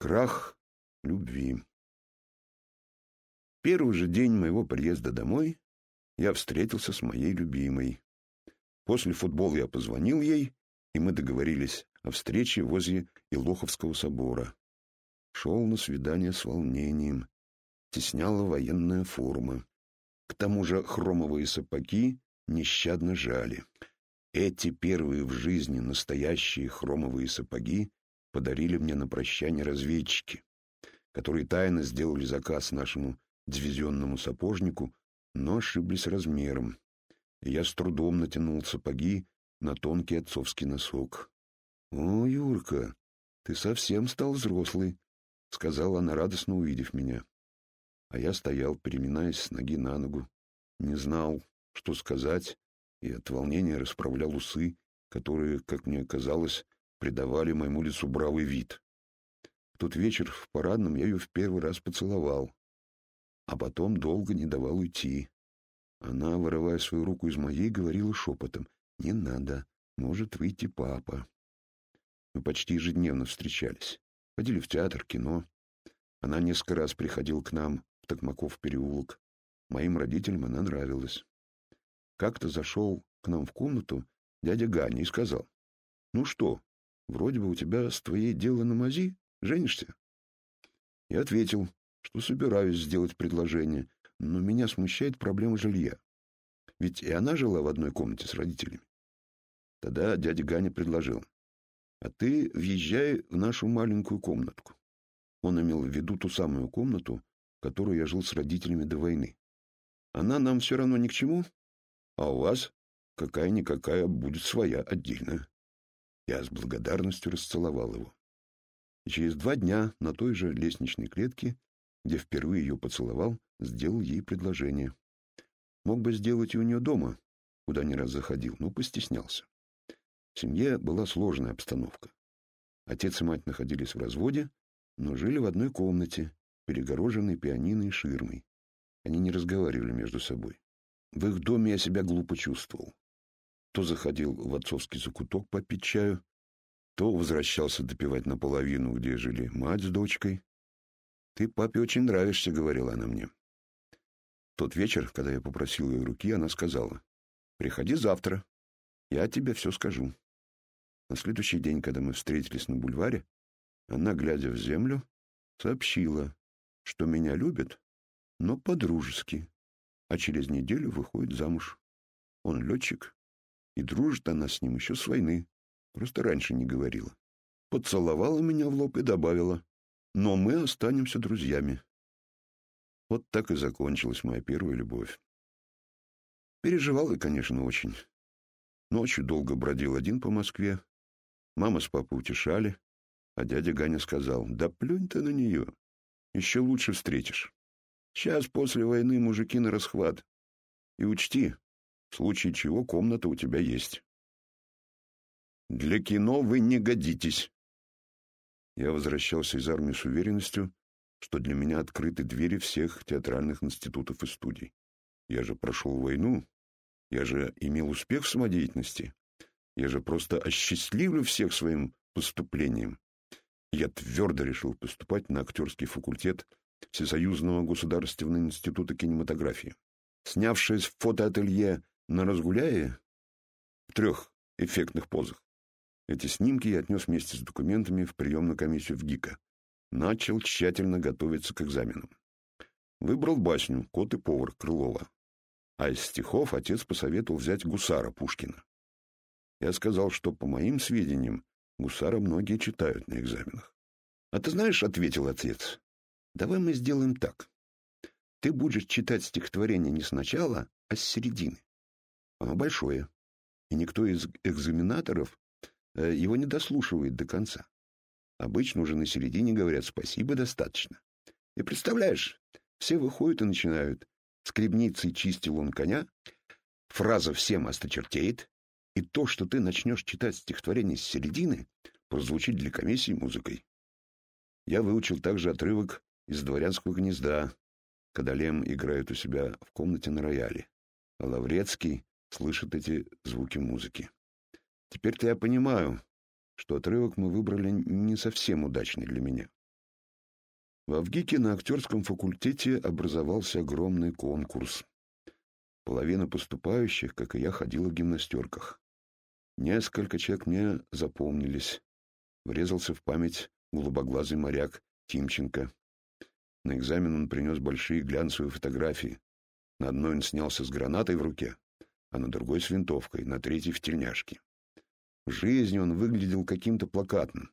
Крах любви. Первый же день моего приезда домой я встретился с моей любимой. После футбола я позвонил ей, и мы договорились о встрече возле Илоховского собора. Шел на свидание с волнением. Тесняла военная форма. К тому же хромовые сапоги нещадно жали. Эти первые в жизни настоящие хромовые сапоги подарили мне на прощание разведчики, которые тайно сделали заказ нашему дивизионному сапожнику, но ошиблись размером, и я с трудом натянул сапоги на тонкий отцовский носок. — О, Юрка, ты совсем стал взрослый, — сказала она, радостно увидев меня. А я стоял, переминаясь с ноги на ногу, не знал, что сказать, и от волнения расправлял усы, которые, как мне казалось, придавали моему лицу бравый вид. В тот вечер в парадном я ее в первый раз поцеловал, а потом долго не давал уйти. Она, вырывая свою руку из моей, говорила шепотом, «Не надо, может выйти папа». Мы почти ежедневно встречались, ходили в театр, кино. Она несколько раз приходила к нам в Токмаков переулок. Моим родителям она нравилась. Как-то зашел к нам в комнату дядя Ганя и сказал, «Ну что, Вроде бы у тебя с твоей дело на мази. Женишься?» Я ответил, что собираюсь сделать предложение, но меня смущает проблема жилья. Ведь и она жила в одной комнате с родителями. Тогда дядя Ганя предложил, «А ты въезжай в нашу маленькую комнатку». Он имел в виду ту самую комнату, в которой я жил с родителями до войны. Она нам все равно ни к чему, а у вас какая-никакая будет своя отдельная. Я с благодарностью расцеловал его. И через два дня на той же лестничной клетке, где впервые ее поцеловал, сделал ей предложение. Мог бы сделать и у нее дома, куда не раз заходил, но постеснялся. В семье была сложная обстановка. Отец и мать находились в разводе, но жили в одной комнате, перегороженной пианино и ширмой. Они не разговаривали между собой. В их доме я себя глупо чувствовал то заходил в отцовский закуток попить чаю, то возвращался допивать наполовину, где жили мать с дочкой. «Ты папе очень нравишься», — говорила она мне. Тот вечер, когда я попросил ее руки, она сказала, «Приходи завтра, я тебе все скажу». На следующий день, когда мы встретились на бульваре, она, глядя в землю, сообщила, что меня любит, но по-дружески, а через неделю выходит замуж. Он летчик, и дружит она с ним еще с войны. Просто раньше не говорила. Поцеловала меня в лоб и добавила. Но мы останемся друзьями. Вот так и закончилась моя первая любовь. Переживал я, конечно, очень. Ночью долго бродил один по Москве. Мама с папой утешали, а дядя Ганя сказал, да плюнь ты на нее, еще лучше встретишь. Сейчас после войны мужики на расхват. И учти, в случае чего комната у тебя есть. Для кино вы не годитесь. Я возвращался из армии с уверенностью, что для меня открыты двери всех театральных институтов и студий. Я же прошел войну, я же имел успех в самодеятельности, я же просто осчастливлю всех своим поступлением. Я твердо решил поступать на актерский факультет Всесоюзного государственного института кинематографии. Снявшись в фотоателье на разгуляе в трех эффектных позах. Эти снимки я отнес вместе с документами в приемную комиссию в ГИКа. Начал тщательно готовиться к экзаменам. Выбрал басню «Кот и повар» Крылова. А из стихов отец посоветовал взять гусара Пушкина. Я сказал, что, по моим сведениям, гусара многие читают на экзаменах. «А ты знаешь, — ответил отец, — давай мы сделаем так. Ты будешь читать стихотворение не сначала, а с середины. Оно большое, и никто из экзаменаторов э, его не дослушивает до конца. Обычно уже на середине говорят «спасибо, достаточно». И представляешь, все выходят и начинают. Скребницей чистил он коня, фраза «всем осточертеет», и то, что ты начнешь читать стихотворение с середины, прозвучит для комиссии музыкой. Я выучил также отрывок из «Дворянского гнезда», когда Лем играет у себя в комнате на рояле, а Лаврецкий слышит эти звуки музыки. Теперь-то я понимаю, что отрывок мы выбрали не совсем удачный для меня. В Авгике на актерском факультете образовался огромный конкурс. Половина поступающих, как и я, ходила в гимнастерках. Несколько человек мне запомнились. Врезался в память голубоглазый моряк Тимченко. На экзамен он принес большие глянцевые фотографии. На одной он снялся с гранатой в руке, а на другой с винтовкой, на третьей в тельняшке. В жизни он выглядел каким-то плакатным.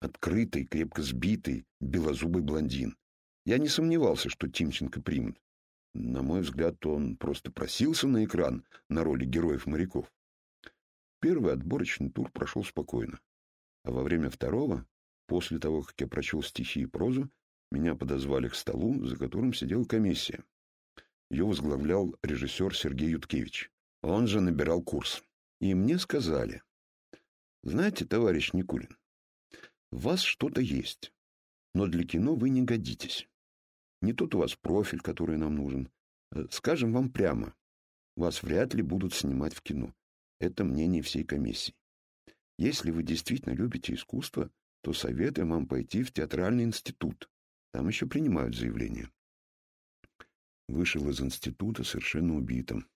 Открытый, крепко сбитый, белозубый блондин. Я не сомневался, что Тимченко примут. На мой взгляд, он просто просился на экран на роли героев-моряков. Первый отборочный тур прошел спокойно. А во время второго, после того, как я прочел стихи и прозу, меня подозвали к столу, за которым сидела комиссия. Ее возглавлял режиссер Сергей Юткевич. Он же набирал курс. И мне сказали, знаете, товарищ Никулин, в вас что-то есть, но для кино вы не годитесь. Не тот у вас профиль, который нам нужен. Э, скажем вам прямо, вас вряд ли будут снимать в кино. Это мнение всей комиссии. Если вы действительно любите искусство, то советуем вам пойти в театральный институт. Там еще принимают заявления. Вышел из института совершенно убитым.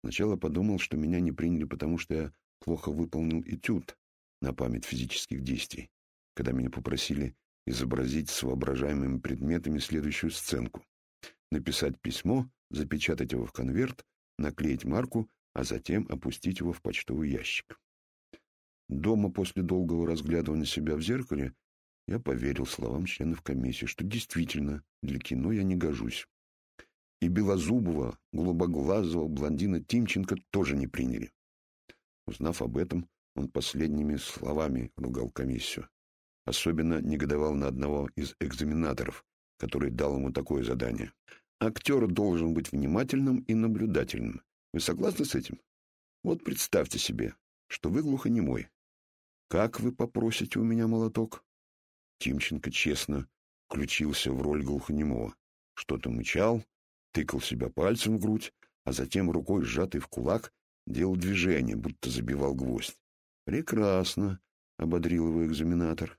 Сначала подумал, что меня не приняли, потому что я плохо выполнил этюд на память физических действий, когда меня попросили изобразить с воображаемыми предметами следующую сценку. Написать письмо, запечатать его в конверт, наклеить марку, а затем опустить его в почтовый ящик. Дома после долгого разглядывания себя в зеркале я поверил словам членов комиссии, что действительно для кино я не гожусь. И белозубого, голубоглазого блондина Тимченко тоже не приняли. Узнав об этом, он последними словами ругал комиссию. Особенно негодовал на одного из экзаменаторов, который дал ему такое задание. Актер должен быть внимательным и наблюдательным. Вы согласны с этим? Вот представьте себе, что вы глухонемой. Как вы попросите у меня молоток? Тимченко честно включился в роль глухонемого. Что-то мычал, тыкал себя пальцем в грудь, а затем рукой, сжатой в кулак, делал движение, будто забивал гвоздь. «Прекрасно», — ободрил его экзаменатор.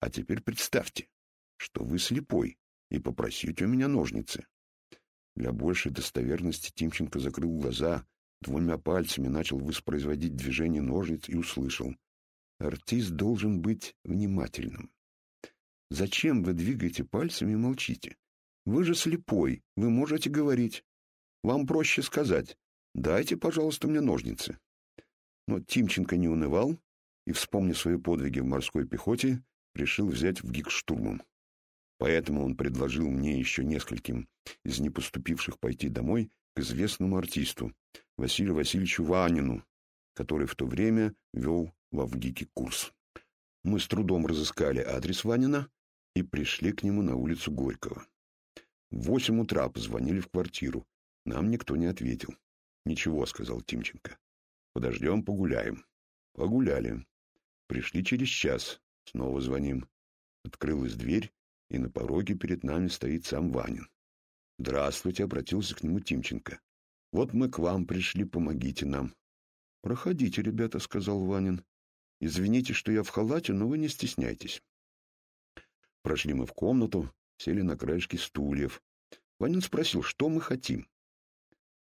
«А теперь представьте, что вы слепой, и попросите у меня ножницы». Для большей достоверности Тимченко закрыл глаза, двумя пальцами начал воспроизводить движение ножниц и услышал. «Артист должен быть внимательным. Зачем вы двигаете пальцами и молчите? Вы же слепой, вы можете говорить. Вам проще сказать «Дайте, пожалуйста, мне ножницы». Но Тимченко не унывал и, вспомнив свои подвиги в морской пехоте, решил взять в ГИК штурмом. Поэтому он предложил мне еще нескольким из непоступивших пойти домой к известному артисту Василию Васильевичу Ванину, который в то время вел в Авгике курс. Мы с трудом разыскали адрес Ванина и пришли к нему на улицу Горького. В восемь утра позвонили в квартиру. Нам никто не ответил. «Ничего», — сказал Тимченко. «Подождем, погуляем». Погуляли. Пришли через час. Снова звоним. Открылась дверь, и на пороге перед нами стоит сам Ванин. «Здравствуйте», — обратился к нему Тимченко. «Вот мы к вам пришли, помогите нам». «Проходите, ребята», — сказал Ванин. «Извините, что я в халате, но вы не стесняйтесь». Прошли мы в комнату, сели на краешки стульев. Ванин спросил, что мы хотим.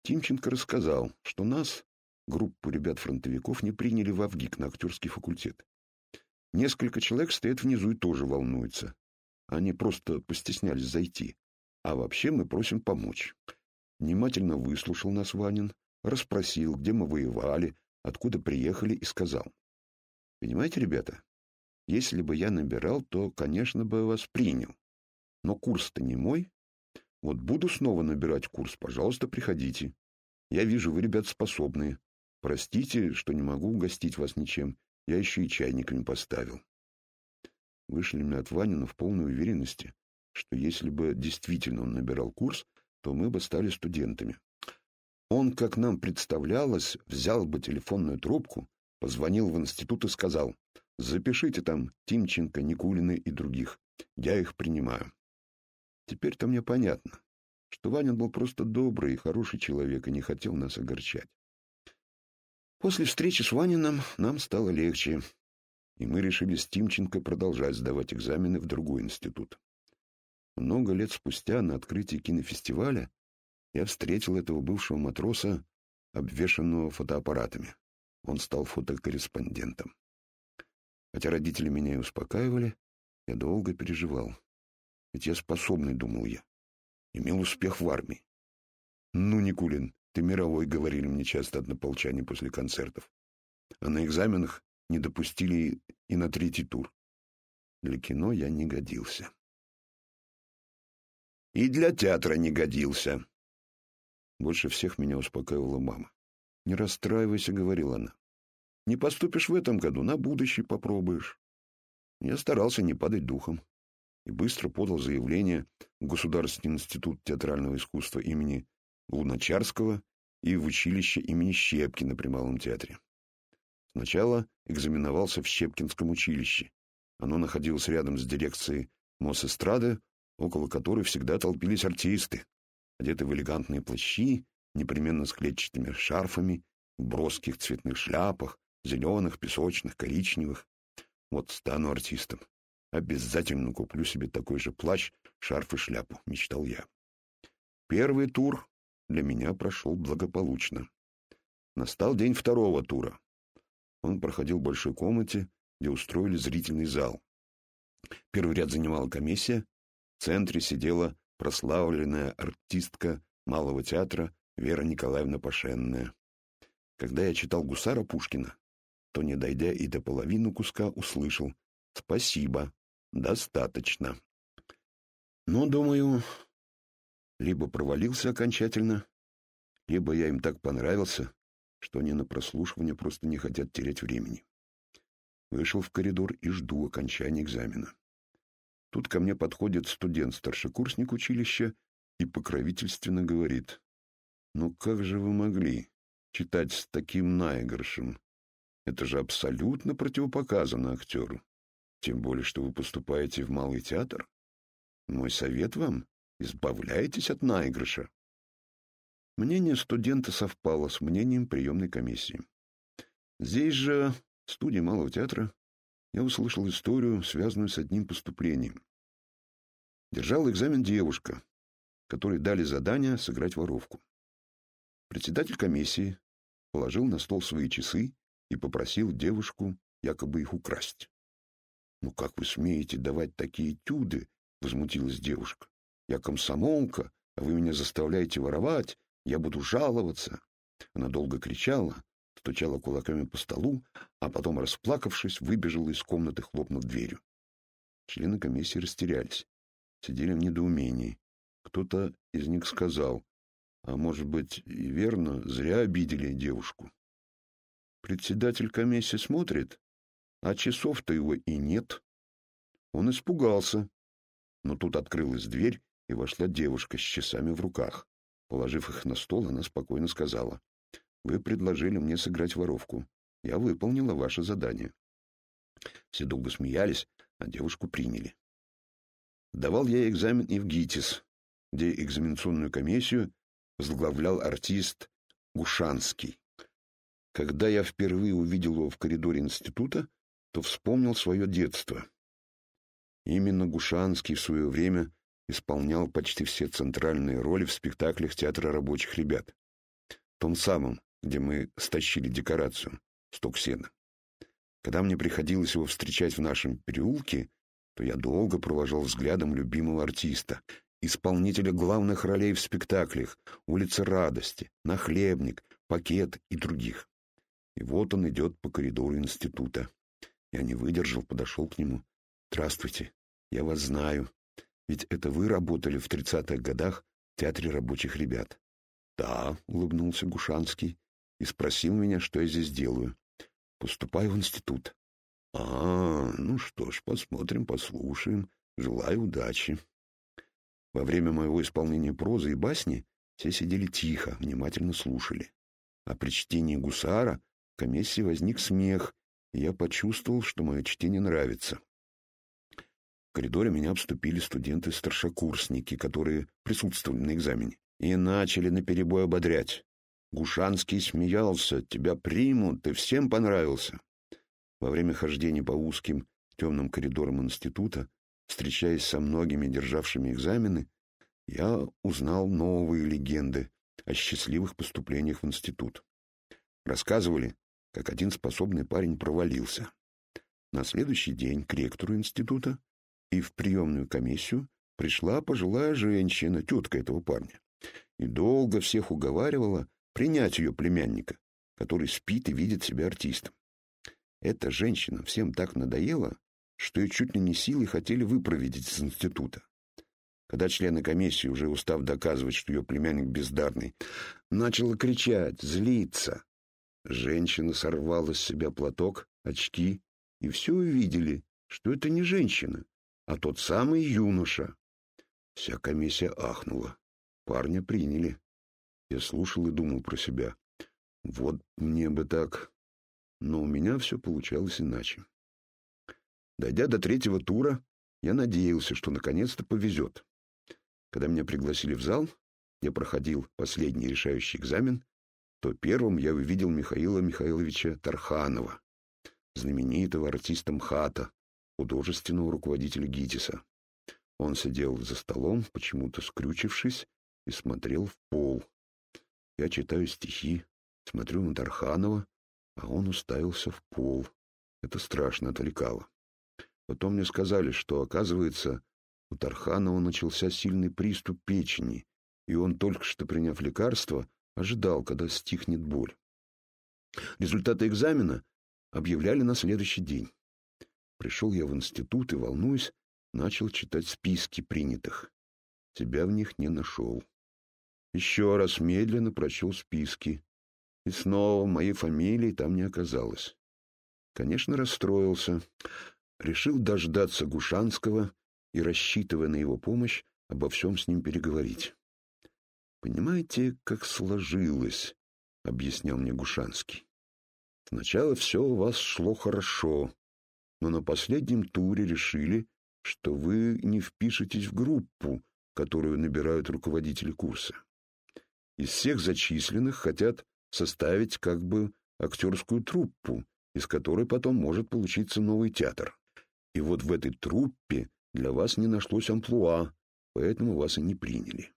Тимченко рассказал, что нас, группу ребят-фронтовиков, не приняли в Авгик на актерский факультет. Несколько человек стоят внизу и тоже волнуются. Они просто постеснялись зайти. А вообще мы просим помочь. Внимательно выслушал нас Ванин, расспросил, где мы воевали, откуда приехали и сказал. Понимаете, ребята, если бы я набирал, то, конечно, бы вас принял. Но курс-то не мой. Вот буду снова набирать курс, пожалуйста, приходите. Я вижу, вы, ребят, способные. Простите, что не могу угостить вас ничем. Я еще и чайниками поставил. Вышли мы от Ванина в полной уверенности, что если бы действительно он набирал курс, то мы бы стали студентами. Он, как нам представлялось, взял бы телефонную трубку, позвонил в институт и сказал, Запишите там Тимченко, Никулины и других. Я их принимаю. Теперь-то мне понятно, что Ванин был просто добрый и хороший человек и не хотел нас огорчать. После встречи с Ванином нам стало легче, и мы решили с Тимченко продолжать сдавать экзамены в другой институт. Много лет спустя на открытии кинофестиваля я встретил этого бывшего матроса, обвешанного фотоаппаратами. Он стал фотокорреспондентом. Хотя родители меня и успокаивали, я долго переживал. Ведь я способный, думал я. Имел успех в армии. Ну, Никулин, ты мировой, говорили мне часто однополчане после концертов. А на экзаменах не допустили и на третий тур. Для кино я не годился. И для театра не годился. Больше всех меня успокаивала мама. «Не расстраивайся», — говорила она. «Не поступишь в этом году, на будущий попробуешь». Я старался не падать духом и быстро подал заявление в Государственный институт театрального искусства имени Луначарского и в училище имени Щепкина при Малом театре. Сначала экзаменовался в Щепкинском училище. Оно находилось рядом с дирекцией Мосэстрады, около которой всегда толпились артисты, одеты в элегантные плащи, непременно с клетчатыми шарфами, в броских цветных шляпах, зеленых, песочных, коричневых. Вот стану артистом. Обязательно куплю себе такой же плащ, шарф и шляпу, мечтал я. Первый тур для меня прошел благополучно. Настал день второго тура. Он проходил в большой комнате, где устроили зрительный зал. Первый ряд занимала комиссия. В центре сидела прославленная артистка Малого театра Вера Николаевна Пашенная. Когда я читал «Гусара» Пушкина, то, не дойдя и до половины куска, услышал «Спасибо, достаточно». Но, думаю, либо провалился окончательно, либо я им так понравился, что они на прослушивание просто не хотят терять времени. Вышел в коридор и жду окончания экзамена. Тут ко мне подходит студент-старшекурсник училища и покровительственно говорит, «Ну как же вы могли читать с таким наигрышем? Это же абсолютно противопоказано актеру. Тем более, что вы поступаете в малый театр. Мой совет вам — избавляйтесь от наигрыша». Мнение студента совпало с мнением приемной комиссии. Здесь же, в студии Малого театра, я услышал историю, связанную с одним поступлением. Держала экзамен девушка, которой дали задание сыграть воровку. Председатель комиссии положил на стол свои часы и попросил девушку якобы их украсть. «Ну как вы смеете давать такие тюды?» — возмутилась девушка. «Я комсомолка, а вы меня заставляете воровать, я буду жаловаться». Она долго кричала, стучала кулаками по столу, а потом, расплакавшись, выбежала из комнаты, хлопнув дверью. Члены комиссии растерялись, сидели в недоумении. Кто-то из них сказал, а может быть и верно, зря обидели девушку. Председатель комиссии смотрит, а часов-то его и нет. Он испугался, но тут открылась дверь, и вошла девушка с часами в руках. Положив их на стол, она спокойно сказала, вы предложили мне сыграть воровку. Я выполнила ваше задание. Все долго смеялись, а девушку приняли. Давал я экзамен и в ГИТИС, где экзаменационную комиссию возглавлял артист Гушанский. Когда я впервые увидел его в коридоре института, то вспомнил свое детство. Именно Гушанский в свое время исполнял почти все центральные роли в спектаклях театра рабочих ребят. Том самом, где мы стащили декорацию, сток сена. Когда мне приходилось его встречать в нашем переулке, то я долго провожал взглядом любимого артиста, исполнителя главных ролей в спектаклях «Улица радости», «Нахлебник», «Пакет» и других. И вот он идет по коридору института. Я не выдержал, подошел к нему. «Здравствуйте, я вас знаю. Ведь это вы работали в тридцатых годах в Театре рабочих ребят». «Да», — улыбнулся Гушанский и спросил меня, что я здесь делаю. Поступаю в институт. А, ну что ж, посмотрим, послушаем. Желаю удачи. Во время моего исполнения прозы и басни все сидели тихо, внимательно слушали. А при чтении гусара в комиссии возник смех, я почувствовал, что мое чтение нравится. В коридоре меня обступили студенты-старшекурсники, которые присутствовали на экзамене, и начали наперебой ободрять. Гушанский смеялся. «Тебя примут, ты всем понравился». Во время хождения по узким темным коридорам института Встречаясь со многими державшими экзамены, я узнал новые легенды о счастливых поступлениях в институт. Рассказывали, как один способный парень провалился. На следующий день к ректору института и в приемную комиссию пришла пожилая женщина, тетка этого парня, и долго всех уговаривала принять ее племянника, который спит и видит себя артистом. Эта женщина всем так надоела, что ее чуть ли не силой хотели выпроведить из института. Когда члены комиссии, уже устав доказывать, что ее племянник бездарный, начала кричать, злиться, женщина сорвала с себя платок, очки, и все увидели, что это не женщина, а тот самый юноша. Вся комиссия ахнула. Парня приняли. Я слушал и думал про себя. Вот мне бы так. Но у меня все получалось иначе. Дойдя до третьего тура, я надеялся, что наконец-то повезет. Когда меня пригласили в зал, я проходил последний решающий экзамен, то первым я увидел Михаила Михайловича Тарханова, знаменитого артиста МХАТа, художественного руководителя ГИТИСа. Он сидел за столом, почему-то скрючившись, и смотрел в пол. Я читаю стихи, смотрю на Тарханова, а он уставился в пол. Это страшно отвлекало. Потом мне сказали, что, оказывается, у Тарханова начался сильный приступ печени, и он, только что приняв лекарство, ожидал, когда стихнет боль. Результаты экзамена объявляли на следующий день. Пришел я в институт и, волнуюсь, начал читать списки принятых. Себя в них не нашел. Еще раз медленно прочел списки. И снова моей фамилии там не оказалось. Конечно, расстроился. Решил дождаться Гушанского и, рассчитывая на его помощь, обо всем с ним переговорить. «Понимаете, как сложилось», — объяснял мне Гушанский. «Сначала все у вас шло хорошо, но на последнем туре решили, что вы не впишетесь в группу, которую набирают руководители курса. Из всех зачисленных хотят составить как бы актерскую труппу, из которой потом может получиться новый театр. И вот в этой труппе для вас не нашлось амплуа, поэтому вас и не приняли.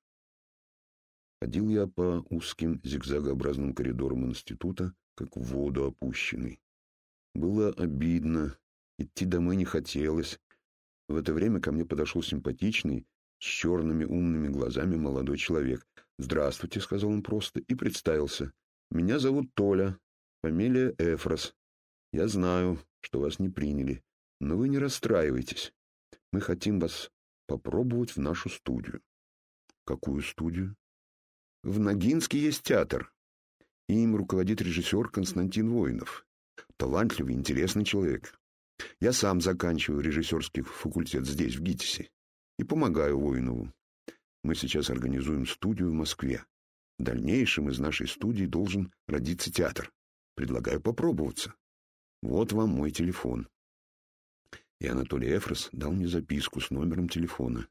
Ходил я по узким зигзагообразным коридорам института, как в воду опущенный. Было обидно, идти домой не хотелось. В это время ко мне подошел симпатичный, с черными умными глазами молодой человек. «Здравствуйте», — сказал он просто, и представился. «Меня зовут Толя, фамилия Эфрос. Я знаю, что вас не приняли, но вы не расстраивайтесь. Мы хотим вас попробовать в нашу студию». «Какую студию?» В Ногинске есть театр. Им руководит режиссер Константин Воинов. Талантливый, интересный человек. Я сам заканчиваю режиссерский факультет здесь, в ГИТИСе, и помогаю Воинову. Мы сейчас организуем студию в Москве. В дальнейшем из нашей студии должен родиться театр. Предлагаю попробоваться. Вот вам мой телефон. И Анатолий Эфрос дал мне записку с номером телефона.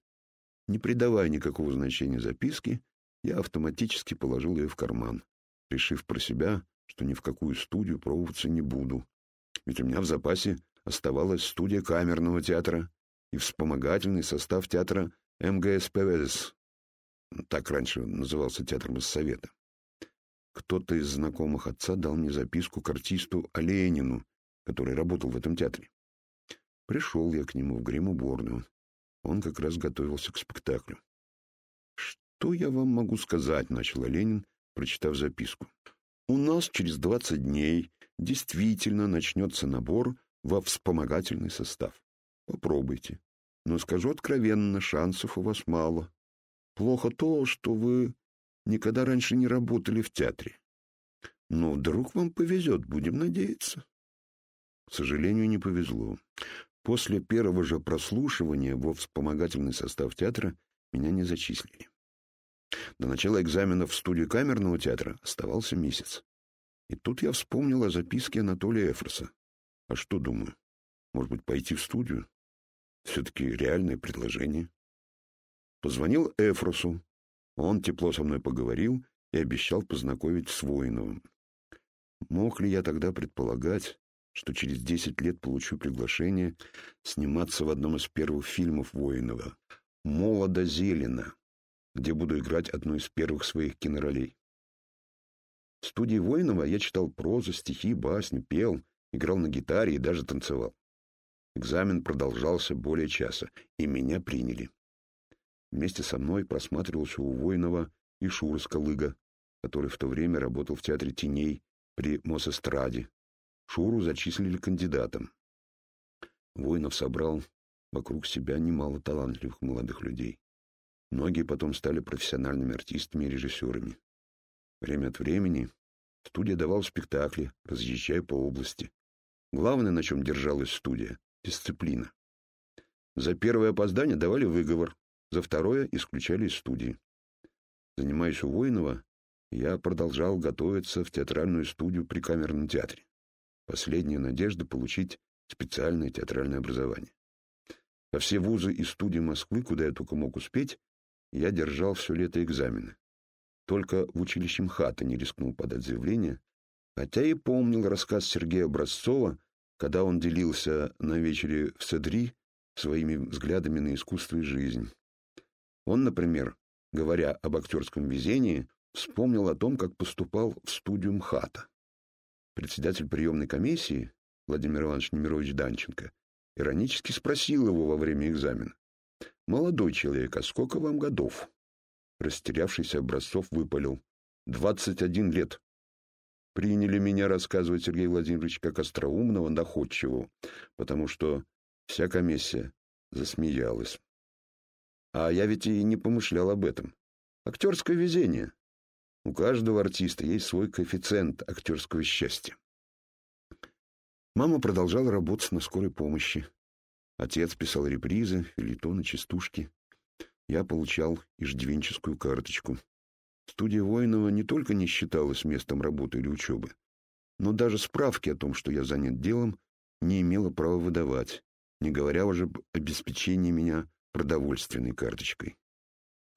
Не придавая никакого значения записке, я автоматически положил ее в карман, решив про себя, что ни в какую студию пробоваться не буду. Ведь у меня в запасе оставалась студия камерного театра и вспомогательный состав театра МГСПВС. Так раньше назывался театр Моссовета. Кто-то из знакомых отца дал мне записку к артисту Оленину, который работал в этом театре. Пришел я к нему в грим-уборную. Он как раз готовился к спектаклю. «Что я вам могу сказать?» — начал Ленин, прочитав записку. «У нас через двадцать дней действительно начнется набор во вспомогательный состав. Попробуйте. Но скажу откровенно, шансов у вас мало. Плохо то, что вы никогда раньше не работали в театре. Но вдруг вам повезет, будем надеяться». К сожалению, не повезло. После первого же прослушивания во вспомогательный состав театра меня не зачислили. До начала экзаменов в студию камерного театра оставался месяц. И тут я вспомнил о записке Анатолия Эфроса. А что думаю? Может быть, пойти в студию? Все-таки реальное предложение. Позвонил Эфросу. Он тепло со мной поговорил и обещал познакомить с Воиновым. Мог ли я тогда предполагать, что через 10 лет получу приглашение сниматься в одном из первых фильмов Воинова «Молодо зелено», где буду играть одну из первых своих киноролей. В студии Воинова я читал прозу, стихи, басни, пел, играл на гитаре и даже танцевал. Экзамен продолжался более часа, и меня приняли. Вместе со мной просматривался у Воинова и Шура Скалыга, который в то время работал в Театре теней при Мосэстраде. Шуру зачислили кандидатом. Воинов собрал вокруг себя немало талантливых молодых людей. Многие потом стали профессиональными артистами и режиссерами. Время от времени студия давал спектакли, разъезжая по области. Главное, на чем держалась студия — дисциплина. За первое опоздание давали выговор, за второе исключали из студии. Занимаясь у Воинова, я продолжал готовиться в театральную студию при камерном театре. Последняя надежда получить специальное театральное образование. Во все вузы и студии Москвы, куда я только мог успеть, я держал все лето экзамены. Только в училище МХАТа не рискнул подать заявление, хотя и помнил рассказ Сергея Образцова, когда он делился на вечере в Седри своими взглядами на искусство и жизнь. Он, например, говоря об актерском везении, вспомнил о том, как поступал в студию МХАТа. Председатель приемной комиссии Владимир Иванович Немирович Данченко иронически спросил его во время экзамена. «Молодой человек, а сколько вам годов?» Растерявшийся Образцов выпалил. «Двадцать один лет». Приняли меня, рассказывать Сергей Владимирович, как остроумного, доходчивого, потому что вся комиссия засмеялась. А я ведь и не помышлял об этом. Актерское везение. У каждого артиста есть свой коэффициент актерского счастья. Мама продолжала работать на скорой помощи. Отец писал репризы, филитоны, частушки. Я получал иждивенческую карточку. Студия Воинова не только не считалась местом работы или учебы, но даже справки о том, что я занят делом, не имела права выдавать, не говоря уже об обеспечении меня продовольственной карточкой.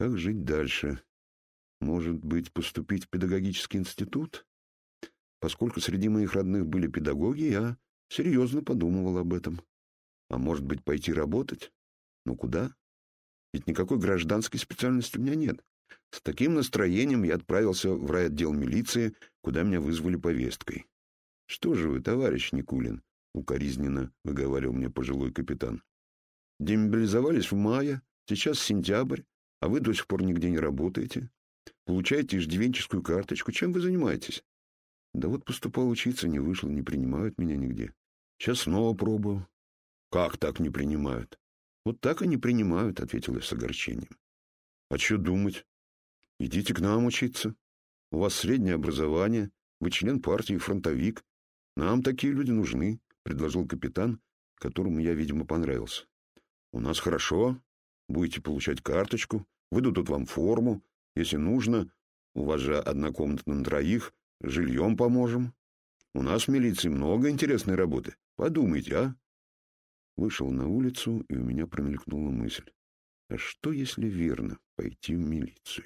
Как жить дальше? Может быть, поступить в педагогический институт? Поскольку среди моих родных были педагоги, я серьезно подумывал об этом. А может быть, пойти работать? Ну куда? Ведь никакой гражданской специальности у меня нет. С таким настроением я отправился в райотдел милиции, куда меня вызвали повесткой. «Что же вы, товарищ Никулин?» — укоризненно выговаривал мне пожилой капитан. «Демобилизовались в мае, сейчас сентябрь, а вы до сих пор нигде не работаете. Получаете иждивенческую карточку. Чем вы занимаетесь?» «Да вот поступал учиться, не вышел, не принимают меня нигде. Сейчас снова пробую». «Как так не принимают?» «Вот так и не принимают», — ответил я с огорчением. «А что думать? Идите к нам учиться. У вас среднее образование, вы член партии фронтовик. Нам такие люди нужны», — предложил капитан, которому я, видимо, понравился. «У нас хорошо. Будете получать карточку, выдадут вам форму. Если нужно, у вас же комната на троих, жильем поможем. У нас в милиции много интересной работы. Подумайте, а?» Вышел на улицу, и у меня промелькнула мысль. А что, если верно пойти в милицию?